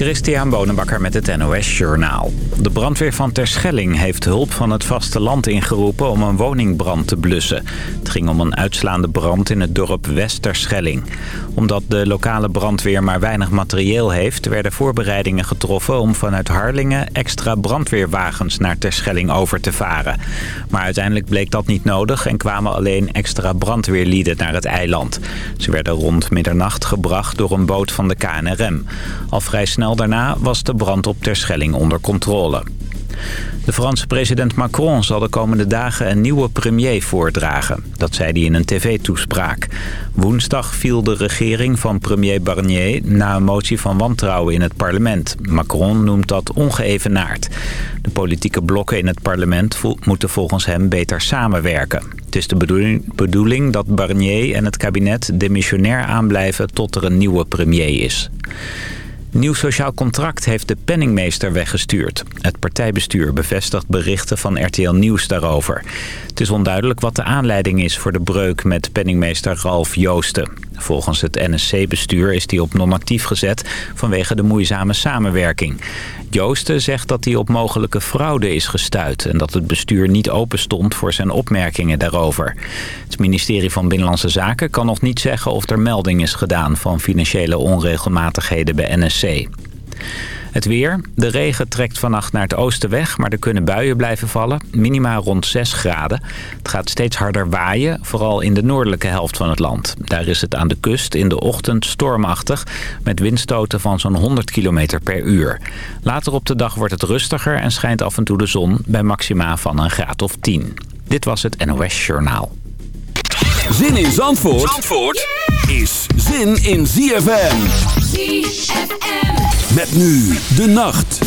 Christian Bonenbakker met het NOS Journaal. De brandweer van Terschelling heeft hulp van het vasteland ingeroepen om een woningbrand te blussen. Het ging om een uitslaande brand in het dorp West-Terschelling. Omdat de lokale brandweer maar weinig materieel heeft... werden voorbereidingen getroffen om vanuit Harlingen extra brandweerwagens naar Terschelling over te varen. Maar uiteindelijk bleek dat niet nodig en kwamen alleen extra brandweerlieden naar het eiland. Ze werden rond middernacht gebracht door een boot van de KNRM. Al vrij snel daarna was de brand op Terschelling onder controle. De Franse president Macron zal de komende dagen een nieuwe premier voordragen. Dat zei hij in een tv-toespraak. Woensdag viel de regering van premier Barnier na een motie van wantrouwen in het parlement. Macron noemt dat ongeëvenaard. De politieke blokken in het parlement moeten volgens hem beter samenwerken. Het is de bedoeling dat Barnier en het kabinet demissionair aanblijven tot er een nieuwe premier is. Nieuw sociaal contract heeft de penningmeester weggestuurd. Het partijbestuur bevestigt berichten van RTL Nieuws daarover. Het is onduidelijk wat de aanleiding is voor de breuk met penningmeester Ralf Joosten. Volgens het NSC-bestuur is hij op non-actief gezet vanwege de moeizame samenwerking. Joosten zegt dat hij op mogelijke fraude is gestuurd... en dat het bestuur niet open stond voor zijn opmerkingen daarover. Het ministerie van Binnenlandse Zaken kan nog niet zeggen of er melding is gedaan... van financiële onregelmatigheden bij NSC. Het weer. De regen trekt vannacht naar het oosten weg, maar er kunnen buien blijven vallen. Minima rond 6 graden. Het gaat steeds harder waaien, vooral in de noordelijke helft van het land. Daar is het aan de kust in de ochtend stormachtig, met windstoten van zo'n 100 km per uur. Later op de dag wordt het rustiger en schijnt af en toe de zon bij maxima van een graad of 10. Dit was het NOS Journaal. Zin in Zandvoort, Zandvoort is zin in ZFM. ZFM. Met nu de nacht.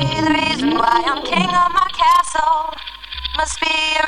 the reason why I'm king of my castle. Must be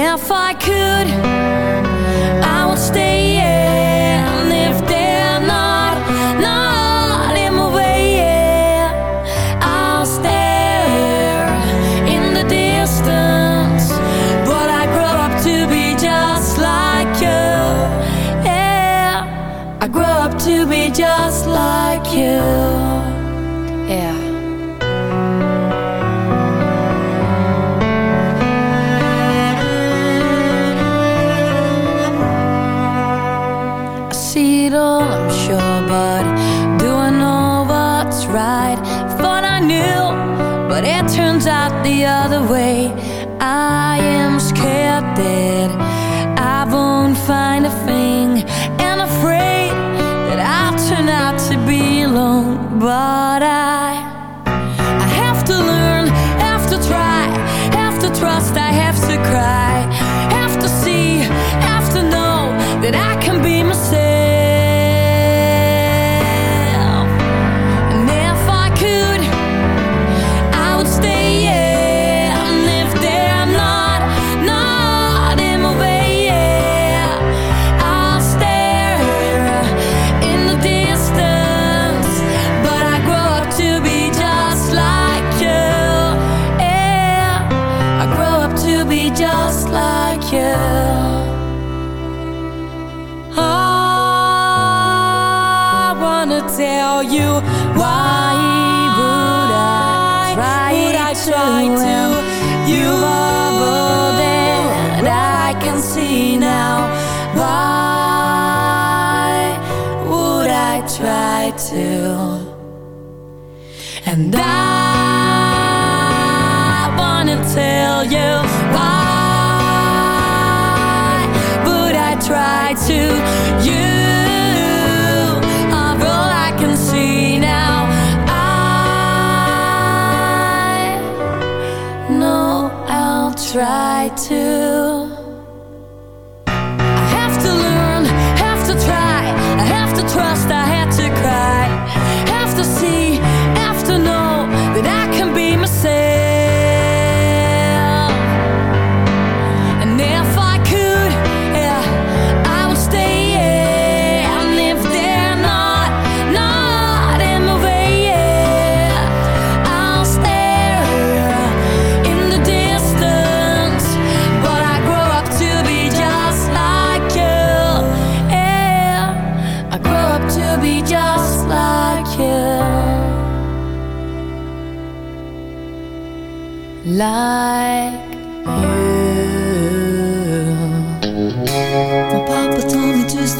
If I could, I would stay.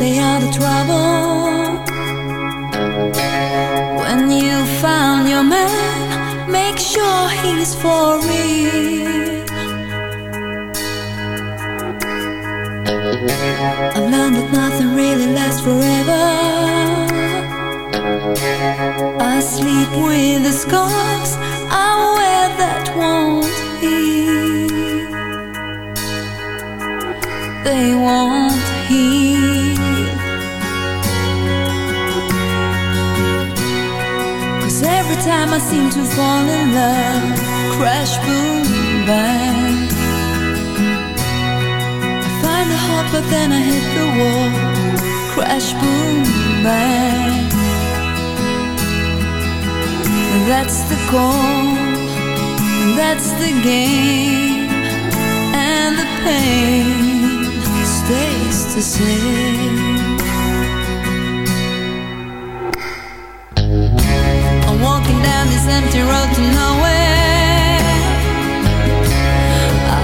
Stay out of trouble. When you found your man, make sure he's for real. I've learned that nothing really lasts forever. I sleep with the scars I wear that won't heal. They won't heal. Time I seem to fall in love, crash, boom, bang. I find a heart, but then I hit the wall, crash, boom, bang. That's the goal, that's the game, and the pain stays the same. Empty road to nowhere.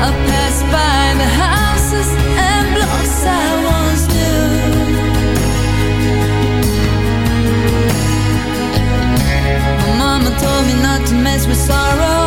I pass by the houses and blocks I once knew. My mama told me not to mess kill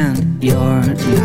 and you're,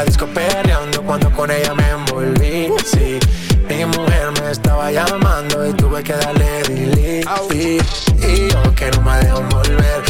la disco perreando cuando con ella me envolví. Sí, mi mujer me estaba llamando y tuve que darle delete. Y, y yo que no me dejo volver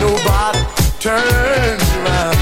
nobody turns around.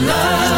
love.